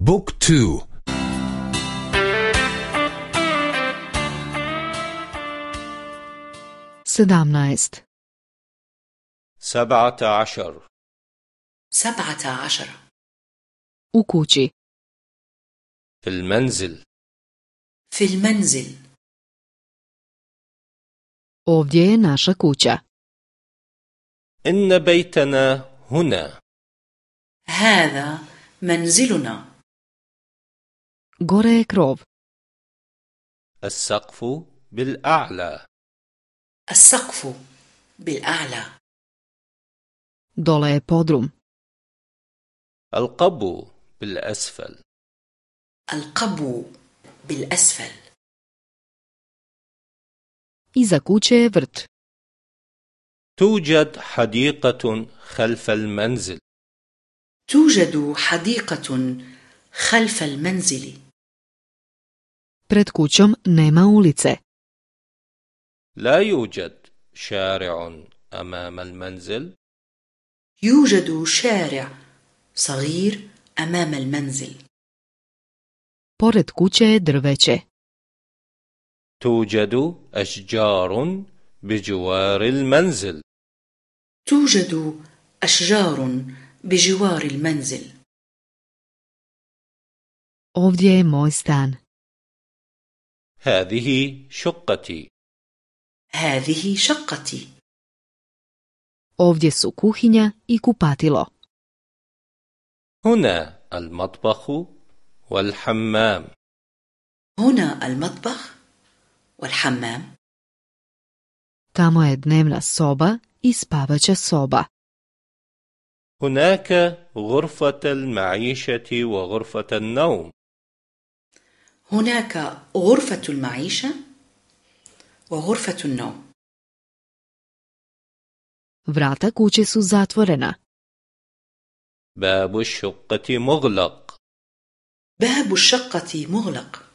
بوك تو. sedamnaest سبعة عشر. سبعة عشر. kući في المنزل. في المنزل. ovdje je naša kuća إن بيتنا هنا. هذا منزلنا. Gore krov السقف بالأعلى. السقف بالأعلى. Dole je podrum. القبو بالأسفل. القبو بالأسفل. Iza kuće je vrt. توجد حديقة خلف المنزل. توجد حديقة خلف المنزل. Pred kućom nema ulice. لا يوجد شارع أمام المنزل. يوجد شارع صغير أمام المنزل. Pored kuće je drveće. توجد أشجار بجوار المنزل. توجد أشجار بجوار المنزل. Ovdje je moj stan. هذه شقتي. هذه شقتي. Ovdje su kuhinja i kupatilo. هنا المطبخ والحمام. هنا المطبخ والحمام. Tamo je dnevna soba i spavaća soba. هناك غرفة المعيشة وغرفة النوم. هناك غرفة المعيشة وغرفة النوم. Vrata kuće su zatvorena. باب الشقة مغلق باب الشقة مغلق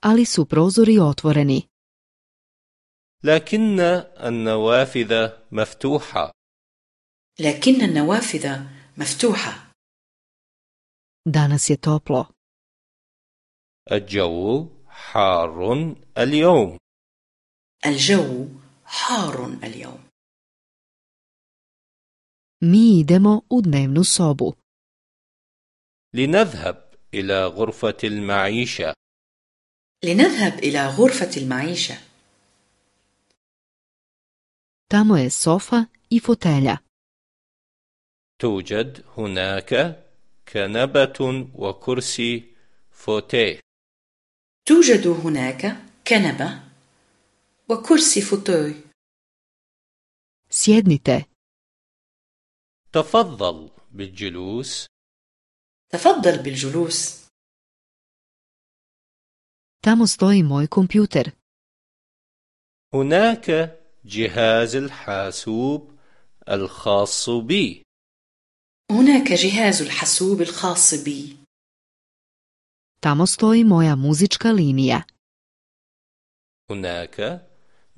ali su prozori otvoreni. لكن النوافذ مفتوحة لكن النوافذ مفتوحة danas je toplo. الجو حار اليوم. الجو حار اليوم. Mi idemo u dnevnu sobu لنذهب إلى غرفة المعيشة. لنذهب إلى غرفة المعيشة. Tamo je sofa i fotelja. توجد هناك كنبة وكرسي فوتيه. توجد هناك كنبة وكرسي فوتوي. Sjednite. تفضل بالجلوس. تفضل بالجلوس. Tamo stoji moj kompjuter. هناك جهاز الحاسوب الخاص بي. هناك جهاز الحاسوب الخاص بي. Tamo stoji moja muzička linija. هناك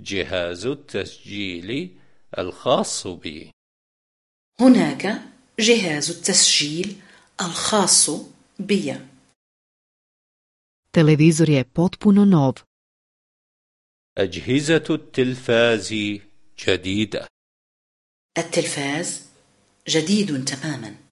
جهاز التسجيل الخاص بي. هناك جهاز التسجيل الخاص بي. Televizor je potpuno nov. أجهزة التلفاز جديدة. التلفاز جديد تماما.